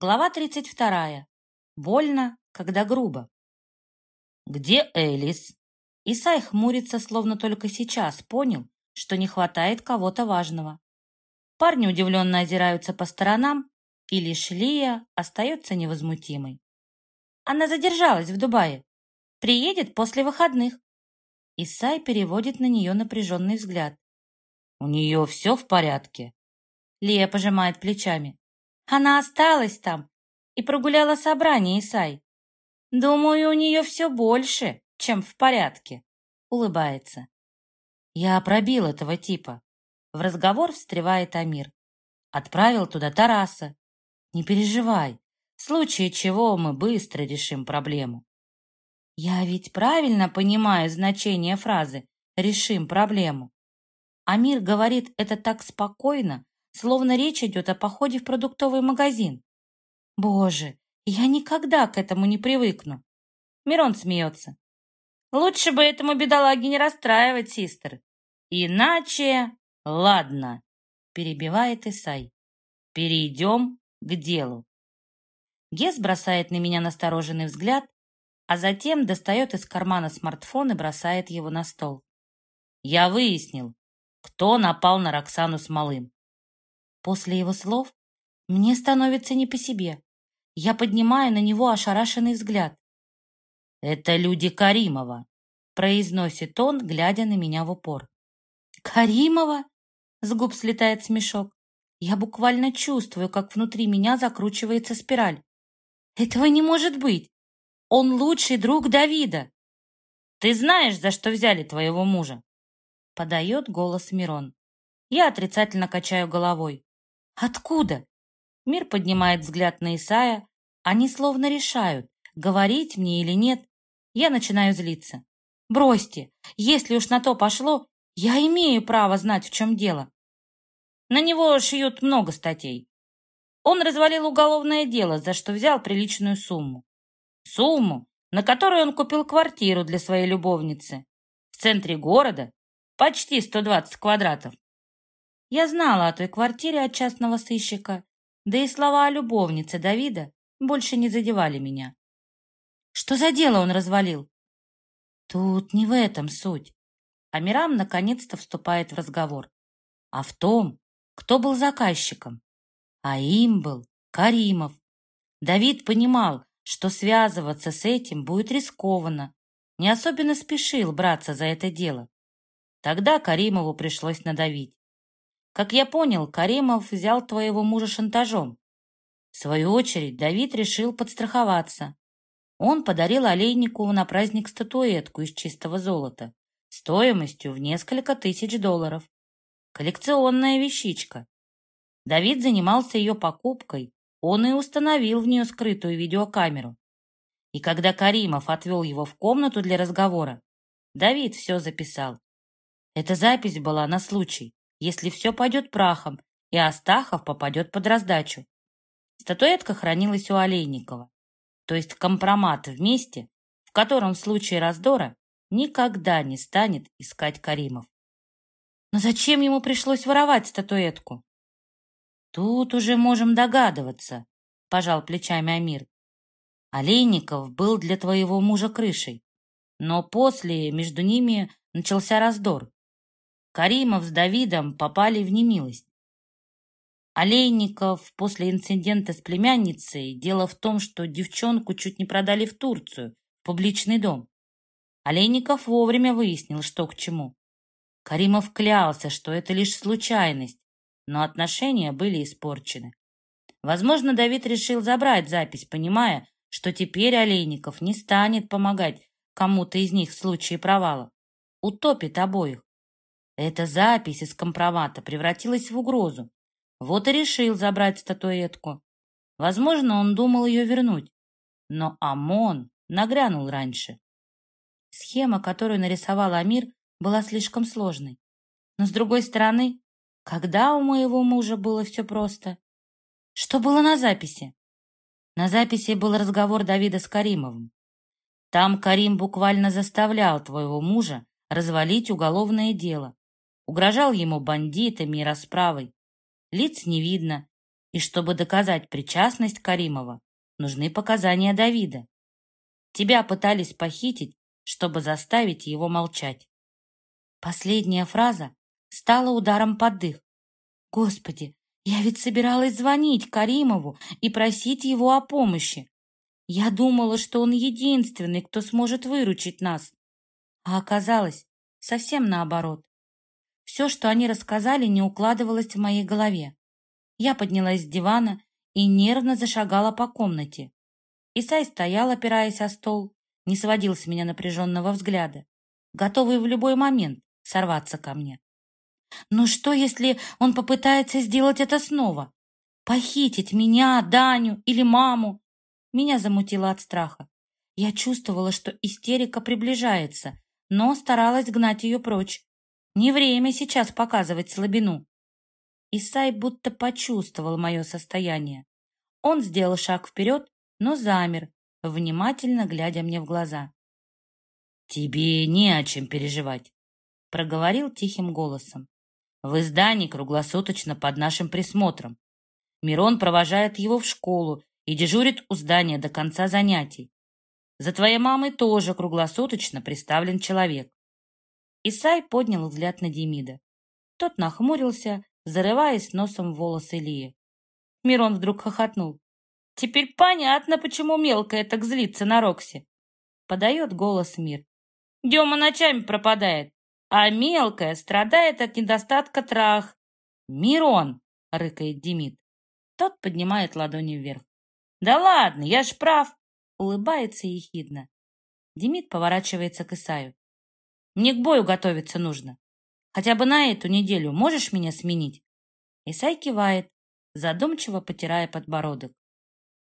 Глава 32. Больно, когда грубо. «Где Элис?» Исай хмурится, словно только сейчас понял, что не хватает кого-то важного. Парни удивленно озираются по сторонам, и лишь Лия остается невозмутимой. Она задержалась в Дубае. Приедет после выходных. Исай переводит на нее напряженный взгляд. «У нее все в порядке?» Лия пожимает плечами. Она осталась там и прогуляла собрание, Исай. Думаю, у нее все больше, чем в порядке. Улыбается. Я пробил этого типа. В разговор встревает Амир. Отправил туда Тараса. Не переживай. В случае чего мы быстро решим проблему. Я ведь правильно понимаю значение фразы «решим проблему». Амир говорит это так спокойно, словно речь идет о походе в продуктовый магазин. Боже, я никогда к этому не привыкну. Мирон смеется. Лучше бы этому бедолаге не расстраивать, систер. Иначе... Ладно, перебивает Исай. Перейдем к делу. Гес бросает на меня настороженный взгляд, а затем достает из кармана смартфон и бросает его на стол. Я выяснил, кто напал на Роксану с малым. После его слов мне становится не по себе. Я поднимаю на него ошарашенный взгляд. «Это люди Каримова», — произносит он, глядя на меня в упор. «Каримова?» — с губ слетает смешок. Я буквально чувствую, как внутри меня закручивается спираль. «Этого не может быть! Он лучший друг Давида!» «Ты знаешь, за что взяли твоего мужа?» — подает голос Мирон. Я отрицательно качаю головой. Откуда? Мир поднимает взгляд на Исая. Они словно решают, говорить мне или нет. Я начинаю злиться. Бросьте, если уж на то пошло, я имею право знать, в чем дело. На него шьют много статей. Он развалил уголовное дело, за что взял приличную сумму. Сумму, на которую он купил квартиру для своей любовницы. В центре города, почти 120 квадратов. Я знала о той квартире от частного сыщика, да и слова о любовнице Давида больше не задевали меня. Что за дело он развалил? Тут не в этом суть. Амирам наконец-то вступает в разговор. А в том, кто был заказчиком. А им был Каримов. Давид понимал, что связываться с этим будет рискованно, не особенно спешил браться за это дело. Тогда Каримову пришлось надавить. Как я понял, Каримов взял твоего мужа шантажом. В свою очередь, Давид решил подстраховаться. Он подарил Олейнику на праздник статуэтку из чистого золота стоимостью в несколько тысяч долларов. Коллекционная вещичка. Давид занимался ее покупкой, он и установил в нее скрытую видеокамеру. И когда Каримов отвел его в комнату для разговора, Давид все записал. Эта запись была на случай, если все пойдет прахом, и Астахов попадет под раздачу. Статуэтка хранилась у Олейникова, то есть компромат в месте, в котором в случае раздора никогда не станет искать Каримов. Но зачем ему пришлось воровать статуэтку? Тут уже можем догадываться, пожал плечами Амир. Олейников был для твоего мужа крышей, но после между ними начался раздор. Каримов с Давидом попали в немилость. Олейников после инцидента с племянницей дело в том, что девчонку чуть не продали в Турцию, в публичный дом. Олейников вовремя выяснил, что к чему. Каримов клялся, что это лишь случайность, но отношения были испорчены. Возможно, Давид решил забрать запись, понимая, что теперь Олейников не станет помогать кому-то из них в случае провала. Утопит обоих. Эта запись из компромата превратилась в угрозу. Вот и решил забрать статуэтку. Возможно, он думал ее вернуть. Но ОМОН нагрянул раньше. Схема, которую нарисовал Амир, была слишком сложной. Но, с другой стороны, когда у моего мужа было все просто? Что было на записи? На записи был разговор Давида с Каримовым. Там Карим буквально заставлял твоего мужа развалить уголовное дело, угрожал ему бандитами и расправой. Лиц не видно, и чтобы доказать причастность Каримова, нужны показания Давида. Тебя пытались похитить, чтобы заставить его молчать. Последняя фраза стала ударом под дых. Господи, я ведь собиралась звонить Каримову и просить его о помощи. Я думала, что он единственный, кто сможет выручить нас. А оказалось совсем наоборот. Все, что они рассказали, не укладывалось в моей голове. Я поднялась с дивана и нервно зашагала по комнате. Исай стоял, опираясь о стол, не сводил с меня напряженного взгляда, готовый в любой момент сорваться ко мне. Но что, если он попытается сделать это снова? Похитить меня, Даню или маму? Меня замутило от страха. Я чувствовала, что истерика приближается, но старалась гнать ее прочь. Не время сейчас показывать слабину. Исай будто почувствовал мое состояние. Он сделал шаг вперед, но замер, внимательно глядя мне в глаза. «Тебе не о чем переживать», — проговорил тихим голосом. «В издании круглосуточно под нашим присмотром. Мирон провожает его в школу и дежурит у здания до конца занятий. За твоей мамой тоже круглосуточно приставлен человек. Исай поднял взгляд на Демида. Тот нахмурился, зарываясь носом в волосы Лии. Мирон вдруг хохотнул. «Теперь понятно, почему мелкая так злится на Рокси!» Подает голос Мир. «Дема ночами пропадает, а мелкая страдает от недостатка трах». «Мирон!» — рыкает Демид. Тот поднимает ладони вверх. «Да ладно, я ж прав!» Улыбается ехидно. Демид поворачивается к Исаю. Мне к бою готовиться нужно. Хотя бы на эту неделю можешь меня сменить?» Исай кивает, задумчиво потирая подбородок.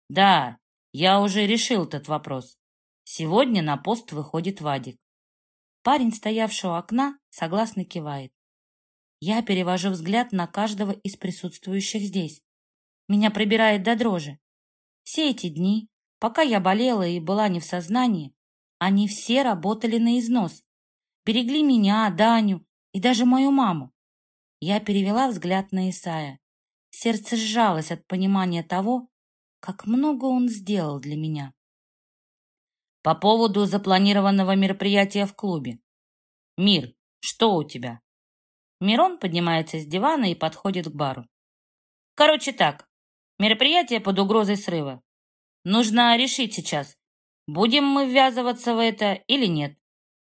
«Да, я уже решил этот вопрос. Сегодня на пост выходит Вадик». Парень, стоявший у окна, согласно кивает. Я перевожу взгляд на каждого из присутствующих здесь. Меня пробирает до дрожи. Все эти дни, пока я болела и была не в сознании, они все работали на износ. Берегли меня, Даню и даже мою маму. Я перевела взгляд на Исая. Сердце сжалось от понимания того, как много он сделал для меня. По поводу запланированного мероприятия в клубе. Мир, что у тебя? Мирон поднимается с дивана и подходит к бару. Короче так, мероприятие под угрозой срыва. Нужно решить сейчас, будем мы ввязываться в это или нет.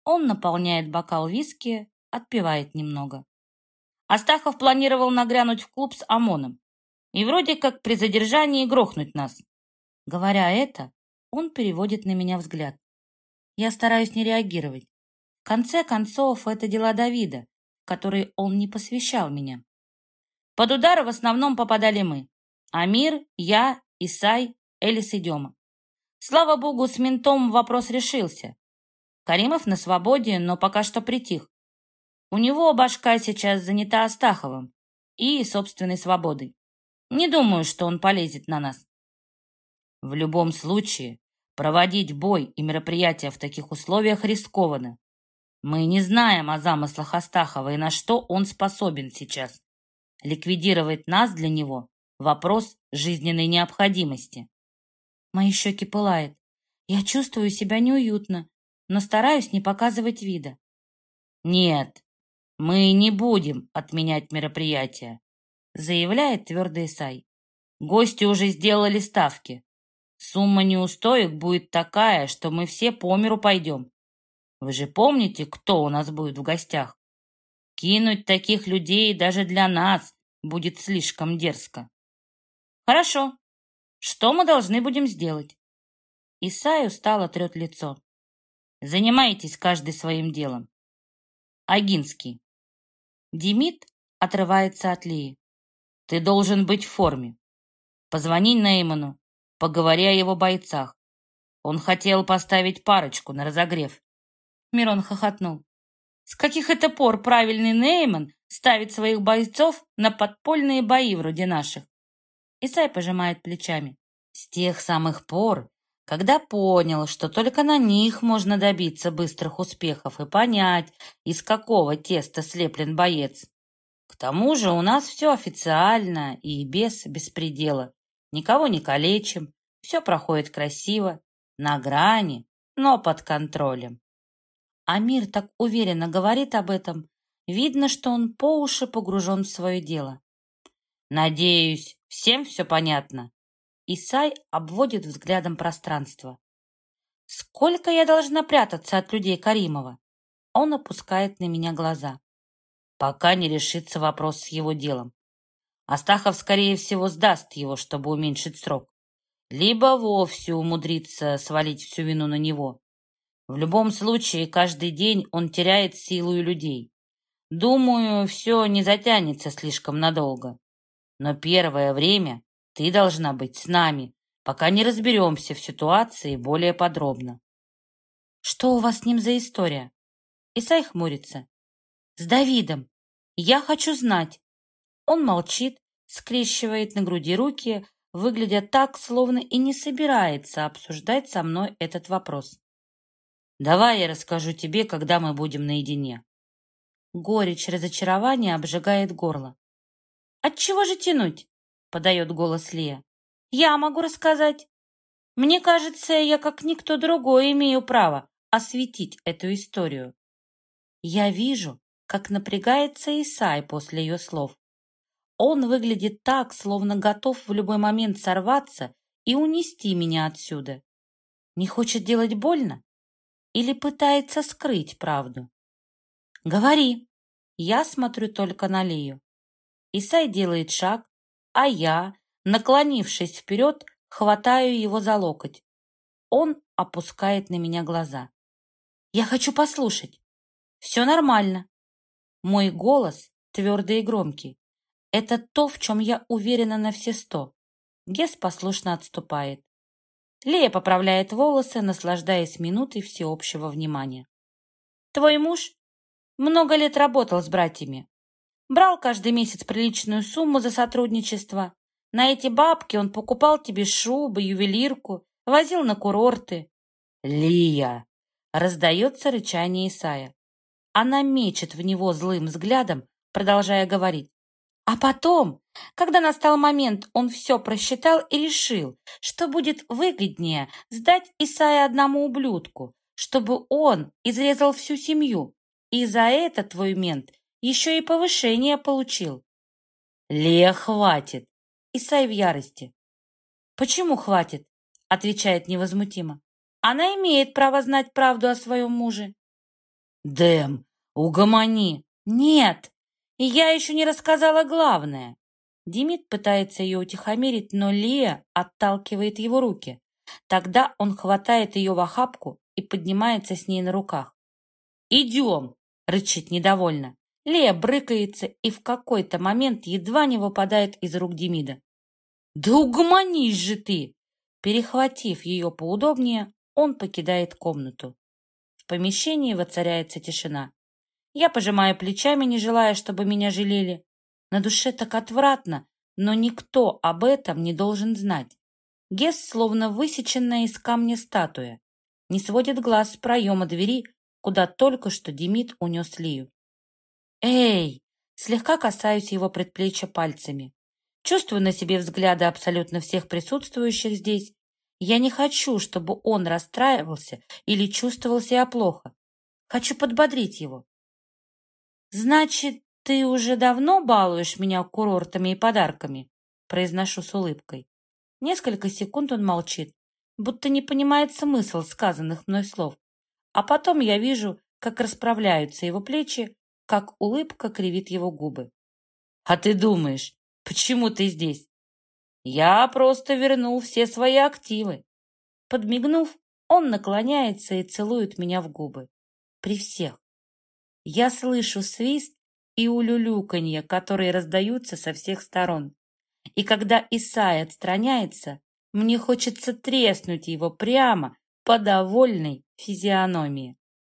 Он наполняет бокал виски, отпивает немного. Астахов планировал нагрянуть в клуб с ОМОНом и вроде как при задержании грохнуть нас. Говоря это, он переводит на меня взгляд. Я стараюсь не реагировать. В конце концов, это дела Давида, которые он не посвящал меня. Под удары в основном попадали мы. Амир, я, Исай, Элис и Дема. Слава богу, с ментом вопрос решился. Каримов на свободе, но пока что притих. У него башка сейчас занята Астаховым и собственной свободой. Не думаю, что он полезет на нас. В любом случае, проводить бой и мероприятия в таких условиях рискованно. Мы не знаем о замыслах Астахова и на что он способен сейчас. Ликвидировать нас для него – вопрос жизненной необходимости. Мои щеки пылают. Я чувствую себя неуютно, но стараюсь не показывать вида. «Нет, мы не будем отменять мероприятие», заявляет твердый Исай. «Гости уже сделали ставки. Сумма неустоек будет такая, что мы все по миру пойдем. Вы же помните, кто у нас будет в гостях? Кинуть таких людей даже для нас будет слишком дерзко. Хорошо. Что мы должны будем сделать? Исай устало трет лицо. Занимайтесь каждый своим делом. Агинский. Демид отрывается от Лии. Ты должен быть в форме. Позвони Нейману, поговори о его бойцах. Он хотел поставить парочку на разогрев. Мирон хохотнул. С каких это пор правильный Нейман ставит своих бойцов на подпольные бои вроде наших? Исай пожимает плечами. С тех самых пор, когда понял, что только на них можно добиться быстрых успехов и понять, из какого теста слеплен боец. К тому же у нас все официально и без беспредела. Никого не калечим, все проходит красиво, на грани, но под контролем. Амир так уверенно говорит об этом. Видно, что он по уши погружен в свое дело. Надеюсь, всем все понятно. Исай обводит взглядом пространство. Сколько я должна прятаться от людей Каримова? Он опускает на меня глаза. Пока не решится вопрос с его делом. Астахов, скорее всего, сдаст его, чтобы уменьшить срок. Либо вовсе умудрится свалить всю вину на него. В любом случае, каждый день он теряет силу и людей. Думаю, все не затянется слишком надолго. Но первое время ты должна быть с нами, пока не разберемся в ситуации более подробно. Что у вас с ним за история? Исай хмурится. С Давидом. Я хочу знать. Он молчит, скрещивает на груди руки, выглядя так, словно и не собирается обсуждать со мной этот вопрос. Давай я расскажу тебе, когда мы будем наедине. Горечь разочарования обжигает горло. От чего же тянуть? Подает голос Лия. Я могу рассказать. Мне кажется, я как никто другой имею право осветить эту историю. Я вижу, как напрягается Исай после ее слов. Он выглядит так, словно готов в любой момент сорваться и унести меня отсюда. Не хочет делать больно? Или пытается скрыть правду? Говори. Я смотрю только на Лию. Исай делает шаг, а я, Наклонившись вперед, хватаю его за локоть. Он опускает на меня глаза. «Я хочу послушать. Все нормально». Мой голос твердый и громкий. Это то, в чем я уверена на все сто. Гес послушно отступает. Лея поправляет волосы, наслаждаясь минутой всеобщего внимания. «Твой муж много лет работал с братьями. Брал каждый месяц приличную сумму за сотрудничество, на эти бабки он покупал тебе шубы, ювелирку, возил на курорты. Лия! Раздается рычание Исая. Она мечет в него злым взглядом, продолжая говорить. А потом, когда настал момент, он все просчитал и решил, что будет выгоднее сдать Исая одному ублюдку, чтобы он изрезал всю семью. И за это твой мент еще и повышение получил. Лея, хватит. Исай в ярости. «Почему хватит?» — отвечает невозмутимо. «Она имеет право знать правду о своем муже». «Дэм, угомони!» «Нет! И я еще не рассказала главное!» Димит пытается ее утихомирить, но Лия отталкивает его руки. Тогда он хватает ее в охапку и поднимается с ней на руках. «Идем!» — рычит недовольно. Лия брыкается и в какой-то момент едва не выпадает из рук Демида. «Да угомонись же ты!» Перехватив ее поудобнее, он покидает комнату. В помещении воцаряется тишина. Я пожимаю плечами, не желая, чтобы меня жалели. На душе так отвратно, но никто об этом не должен знать. Гес, словно высеченная из камня статуя, не сводит глаз с проема двери, куда только что Демид унес Лию. «Эй!» Слегка касаюсь его предплечья пальцами. Чувствую на себе взгляды абсолютно всех присутствующих здесь. Я не хочу, чтобы он расстраивался или чувствовал себя плохо. Хочу подбодрить его. «Значит, ты уже давно балуешь меня курортами и подарками?» Произношу с улыбкой. Несколько секунд он молчит, будто не понимает смысл сказанных мной слов. А потом я вижу, как расправляются его плечи, как улыбка кривит его губы. «А ты думаешь, Почему ты здесь? Я просто вернул все свои активы. Подмигнув, он наклоняется и целует меня в губы. При всех. Я слышу свист и улюлюканье, которые раздаются со всех сторон. И когда Исай отстраняется, мне хочется треснуть его прямо по довольной физиономии.